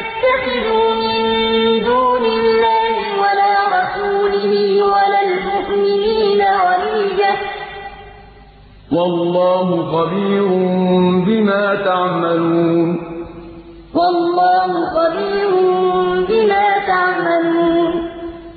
وَلَمْ يَتَّخِذُوا مِن دُونِ اللَّهِ وَلَا رَسُولِهِ وَلَا الْمُؤْمِنِينَ وَلِيجَةً ۚ وَاللَّهُ خَبِيرٌ بِمَا تَعْمَلُونَ.